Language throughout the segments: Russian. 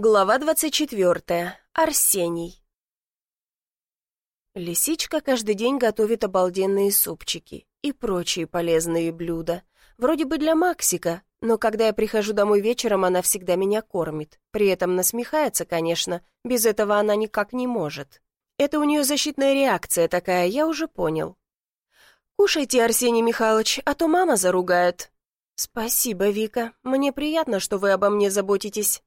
Глава 24. Арсений. Лисичка каждый день готовит обалденные супчики и прочие полезные блюда. Вроде бы для Максика, но когда я прихожу домой вечером, она всегда меня кормит. При этом насмехается, конечно, без этого она никак не может. Это у нее защитная реакция такая, я уже понял. «Кушайте, Арсений Михайлович, а то мама заругает». «Спасибо, Вика, мне приятно, что вы обо мне заботитесь».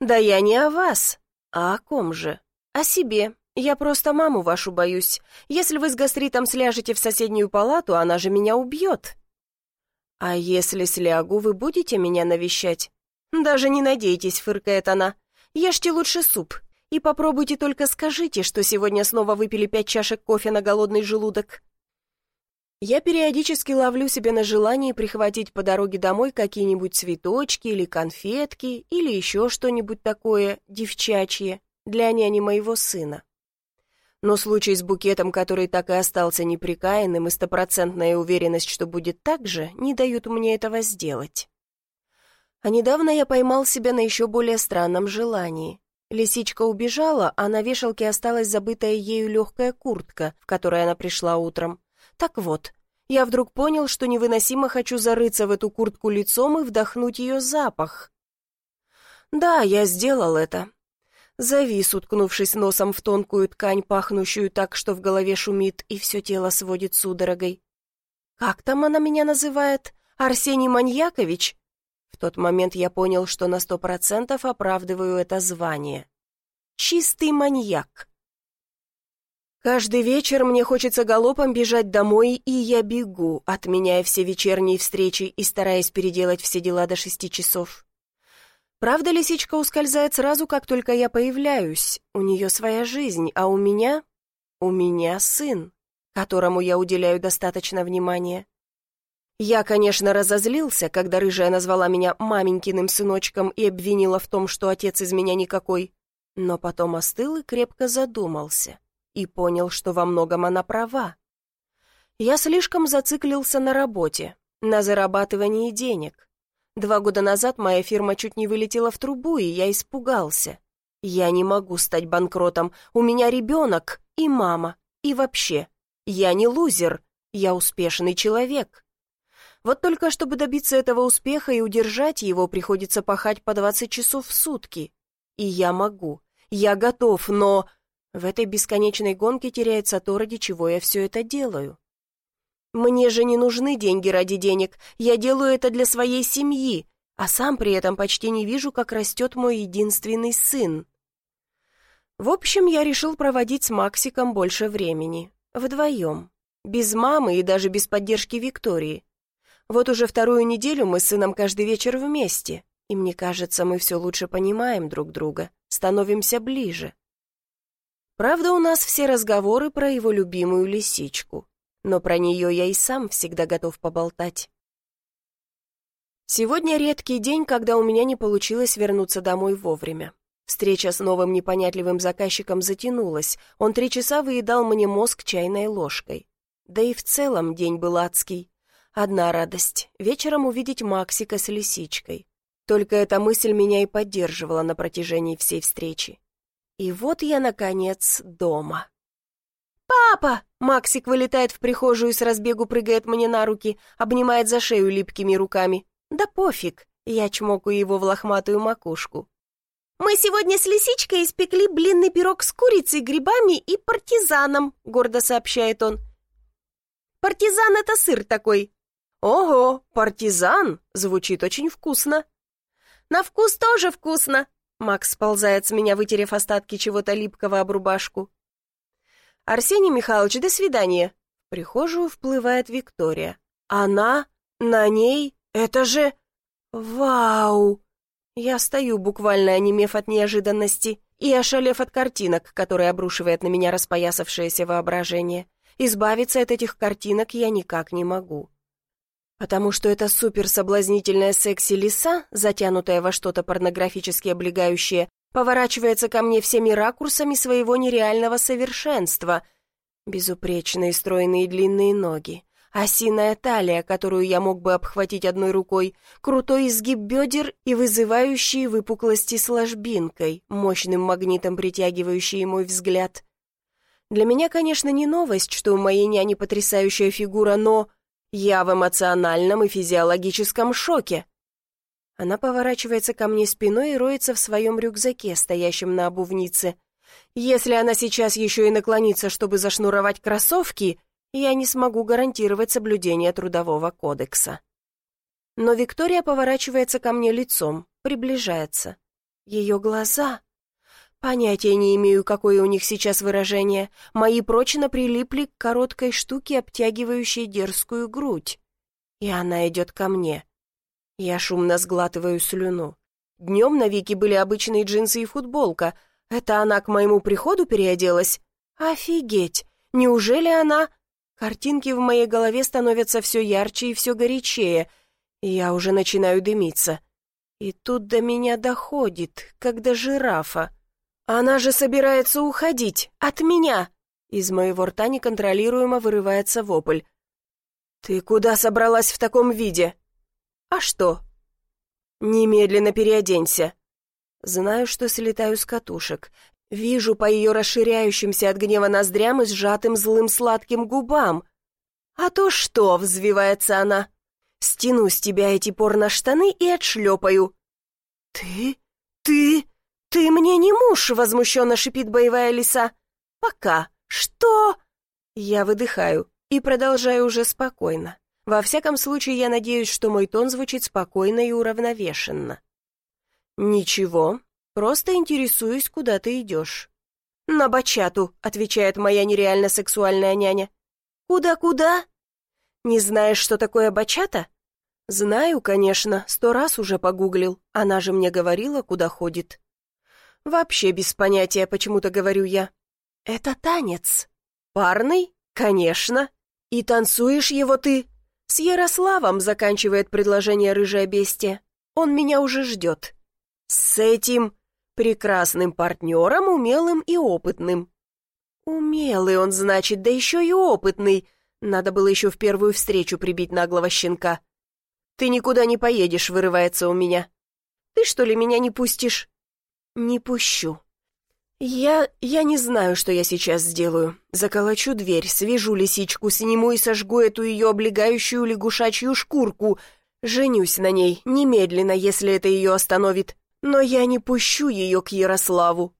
«Да я не о вас. А о ком же? О себе. Я просто маму вашу боюсь. Если вы с гастритом сляжете в соседнюю палату, она же меня убьет». «А если слягу, вы будете меня навещать?» «Даже не надейтесь», — фыркает она. «Ешьте лучше суп. И попробуйте только скажите, что сегодня снова выпили пять чашек кофе на голодный желудок. Я периодически ловлю себе на желании прихватить по дороге домой какие-нибудь цветочки или конфетки или еще что-нибудь такое девчачье для няни моего сына. Но случай с букетом, который так и остался неприкаянным, и стопроцентная уверенность, что будет так же, не дают мне этого сделать. А недавно я поймал себя на еще более странном желании. Лисичка убежала, а на вешалке осталась забытая ею легкая куртка, в которой она пришла утром. Так вот, я вдруг понял, что невыносимо хочу зарыться в эту куртку лицом и вдохнуть ее запах. Да, я сделал это. Завис, уткнувшись носом в тонкую ткань, пахнущую так, что в голове шумит и все тело сводит судорогой. Как там она меня называет? Арсений Маньякович? В тот момент я понял, что на сто процентов оправдываю это звание. Чистый маньяк. Каждый вечер мне хочется галопом бежать домой, и я бегу, отменяя все вечерние встречи и стараясь переделать все дела до шести часов. Правда, лисичка ускользает сразу, как только я появляюсь. У нее своя жизнь, а у меня... У меня сын, которому я уделяю достаточно внимания. Я, конечно, разозлился, когда рыжая назвала меня маменькиным сыночком и обвинила в том, что отец из меня никакой, но потом остыл и крепко задумался и понял, что во многом она права. Я слишком зациклился на работе, на зарабатывании денег. Два года назад моя фирма чуть не вылетела в трубу, и я испугался. Я не могу стать банкротом, у меня ребенок и мама, и вообще. Я не лузер, я успешный человек. Вот только чтобы добиться этого успеха и удержать его, приходится пахать по 20 часов в сутки. И я могу, я готов, но... В этой бесконечной гонке теряется то, ради чего я все это делаю. Мне же не нужны деньги ради денег, я делаю это для своей семьи, а сам при этом почти не вижу, как растет мой единственный сын. В общем, я решил проводить с Максиком больше времени. Вдвоем. Без мамы и даже без поддержки Виктории. Вот уже вторую неделю мы с сыном каждый вечер вместе, и мне кажется, мы все лучше понимаем друг друга, становимся ближе. Правда, у нас все разговоры про его любимую лисичку, но про нее я и сам всегда готов поболтать. Сегодня редкий день, когда у меня не получилось вернуться домой вовремя. Встреча с новым непонятливым заказчиком затянулась, он три часа выедал мне мозг чайной ложкой. Да и в целом день был адский. Одна радость — вечером увидеть Максика с лисичкой. Только эта мысль меня и поддерживала на протяжении всей встречи. И вот я, наконец, дома. «Папа!» — Максик вылетает в прихожую и с разбегу прыгает мне на руки, обнимает за шею липкими руками. «Да пофиг!» — я чмокаю его в лохматую макушку. «Мы сегодня с лисичкой испекли блинный пирог с курицей, грибами и партизаном», — гордо сообщает он. «Партизан — это сыр такой». «Ого, партизан!» — звучит очень вкусно. «На вкус тоже вкусно», Макс сползает с меня, вытерев остатки чего-то липкого об рубашку. «Арсений Михайлович, до свидания!» В прихожую вплывает Виктория. «Она? На ней? Это же... Вау!» Я стою, буквально онемев от неожиданности и ошалев от картинок, которые обрушивает на меня распоясавшееся воображение. Избавиться от этих картинок я никак не могу. Потому что эта суперсоблазнительная секси-лиса, затянутая во что-то порнографически облегающее, поворачивается ко мне всеми ракурсами своего нереального совершенства. Безупречные стройные длинные ноги, Осиная талия, которую я мог бы обхватить одной рукой, крутой изгиб бедер и вызывающие выпуклости с ложбинкой, мощным магнитом притягивающий мой взгляд. Для меня, конечно, не новость, что у моей няни потрясающая фигура, но я в эмоциональном и физиологическом шоке. Она поворачивается ко мне спиной и роется в своем рюкзаке, стоящем на обувнице. Если она сейчас еще и наклонится, чтобы зашнуровать кроссовки, я не смогу гарантировать соблюдение Трудового кодекса. Но Виктория поворачивается ко мне лицом, приближается. Ее глаза... Понятия не имею, какое у них сейчас выражение. Мои прочно прилипли к короткой штуке, обтягивающей дерзкую грудь. И она идет ко мне. Я шумно сглатываю слюну. Днем на Вике были обычные джинсы и футболка. Это она к моему приходу переоделась? Офигеть! Неужели она... Картинки в моей голове становятся все ярче и все горячее, я уже начинаю дымиться. И тут до меня доходит, когда жирафа. Она же собирается уходить, от меня! Из моего рта неконтролируемо вырывается вопль. «Ты куда собралась в таком виде?» «А что?» «Немедленно переоденься». Знаю, что слетаю с катушек. Вижу по ее расширяющимся от гнева ноздрям и сжатым злым сладким губам. «А то что?» — взвивается она. «Стяну с тебя эти порно-штаны и отшлепаю». «Ты? Ты? Ты мне не муж!» — возмущенно шипит боевая лиса. «Пока. Что?» Я выдыхаю и продолжаю уже спокойно. Во всяком случае, я надеюсь, что мой тон звучит спокойно и уравновешенно. «Ничего, Просто интересуюсь, куда ты идешь». «На бачату», — отвечает моя нереально сексуальная няня. «Куда-куда?» «Не знаешь, что такое бачата?» «Знаю, конечно, сто раз уже погуглил. Она же мне говорила, куда ходит». «Вообще без понятия, почему-то говорю я». «Это танец». «Парный? Конечно. И танцуешь его ты?» «С Ярославом», — заканчивает предложение рыжая бестия. «Он меня уже ждет». «С этим...» Прекрасным партнером, умелым и опытным. Умелый он, значит, да еще и опытный. Надо было еще в первую встречу прибить наглого щенка. Ты никуда не поедешь, вырывается у меня. Ты что ли меня не пустишь? Не пущу. Я... я не знаю, что я сейчас сделаю. Заколочу дверь, свяжу лисичку, сниму и сожгу эту ее облегающую лягушачью шкурку. Женюсь на ней, немедленно, если это ее остановит. Но я не пущу ее к Ярославу.